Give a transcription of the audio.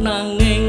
nanging